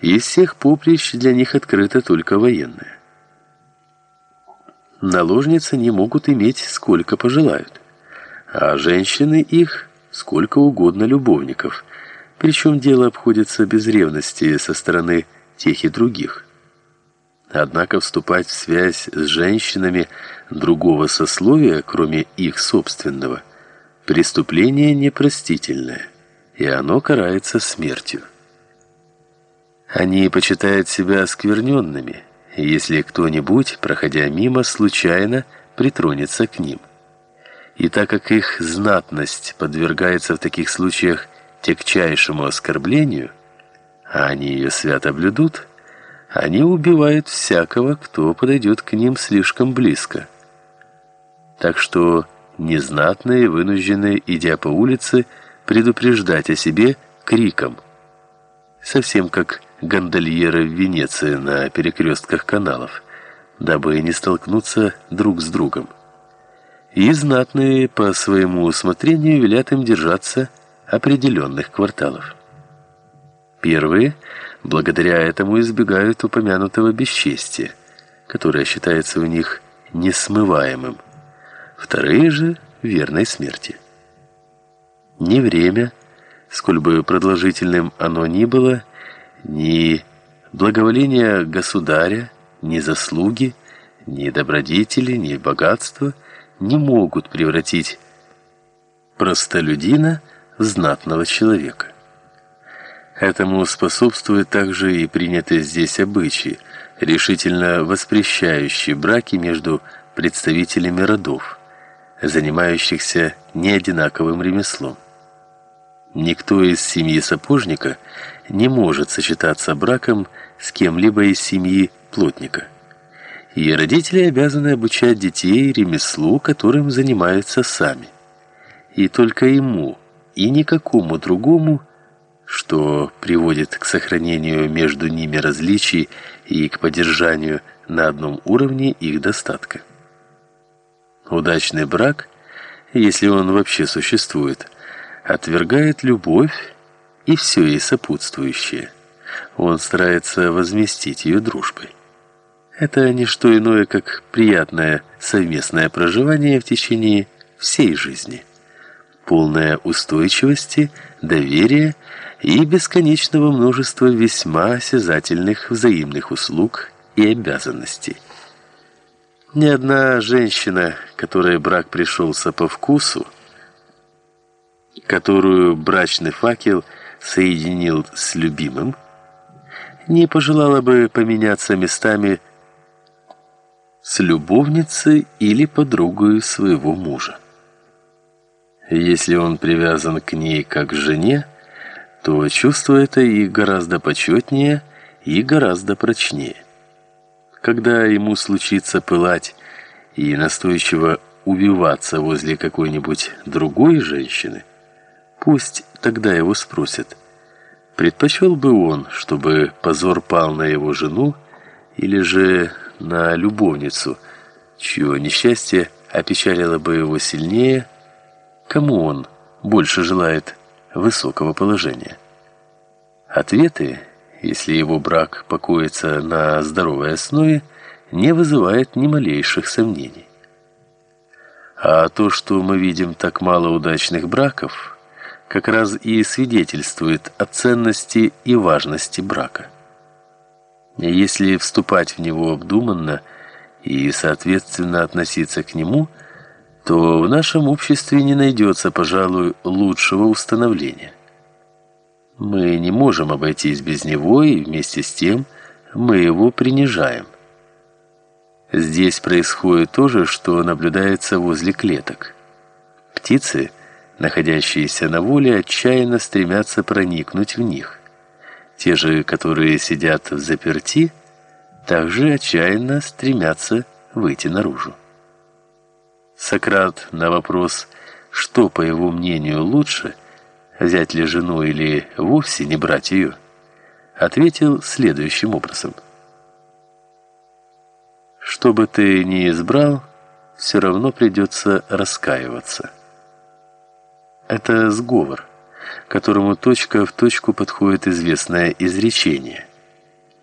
Из всех поприщ для них открыто только военное. Наложницы не могут иметь сколько пожелают, а женщины их сколько угодно любовников, причем дело обходится без ревности со стороны тех и других. Однако вступать в связь с женщинами другого сословия, кроме их собственного, преступление непростительное, и оно карается смертью. Они почитают себя оскверненными, если кто-нибудь, проходя мимо, случайно притронется к ним. И так как их знатность подвергается в таких случаях тягчайшему оскорблению, а они ее свято блюдут, они убивают всякого, кто подойдет к ним слишком близко. Так что незнатные вынуждены, идя по улице, предупреждать о себе криком. Совсем как гондольеры в Венеции на перекрестках каналов, дабы не столкнуться друг с другом. И знатные по своему усмотрению велят им держаться определенных кварталов. Первые, благодаря этому, избегают упомянутого бесчестия, которое считается у них несмываемым. Вторые же – верной смерти. Ни время, сколь бы продолжительным оно ни было, ни благоволение государя, ни заслуги, ни добродетели, ни богатства не могут превратить простолюдина в знатного человека. Этому способствует также и принятые здесь обычаи, решительно воспрещающие браки между представителями родов, занимающихся неодинаковым ремеслом. Никто из семьи сапожника не может сочетаться браком с кем-либо из семьи плотника. И родители обязаны обучать детей ремеслу, которым занимаются сами. И только ему, и никакому другому, что приводит к сохранению между ними различий и к поддержанию на одном уровне их достатка. Удачный брак, если он вообще существует, отвергает любовь и все ей сопутствующее. Он старается возместить ее дружбой. Это не что иное, как приятное совместное проживание в течение всей жизни, полное устойчивости, доверия и бесконечного множества весьма осязательных взаимных услуг и обязанностей. Ни одна женщина, которой брак пришелся по вкусу, которую брачный факел соединил с любимым, не пожелала бы поменяться местами с любовницей или подругой своего мужа. Если он привязан к ней как к жене, то чувство это и гораздо почетнее, и гораздо прочнее. Когда ему случится пылать и настойчиво увиваться возле какой-нибудь другой женщины, Пусть тогда его спросят, предпочел бы он, чтобы позор пал на его жену или же на любовницу, чье несчастье опечалило бы его сильнее, кому он больше желает высокого положения. Ответы, если его брак покоится на здоровой основе, не вызывает ни малейших сомнений. А то, что мы видим так мало удачных браков, как раз и свидетельствует о ценности и важности брака. Если вступать в него обдуманно и соответственно относиться к нему, то в нашем обществе не найдется, пожалуй, лучшего установления. Мы не можем обойтись без него, и вместе с тем мы его принижаем. Здесь происходит то же, что наблюдается возле клеток. Птицы – находящиеся на воле, отчаянно стремятся проникнуть в них. Те же, которые сидят в заперти, также отчаянно стремятся выйти наружу. Сократ на вопрос, что, по его мнению, лучше, взять ли жену или вовсе не брать ее, ответил следующим образом. «Что бы ты ни избрал, все равно придется раскаиваться». Это сговор, которому точка в точку подходит известное изречение.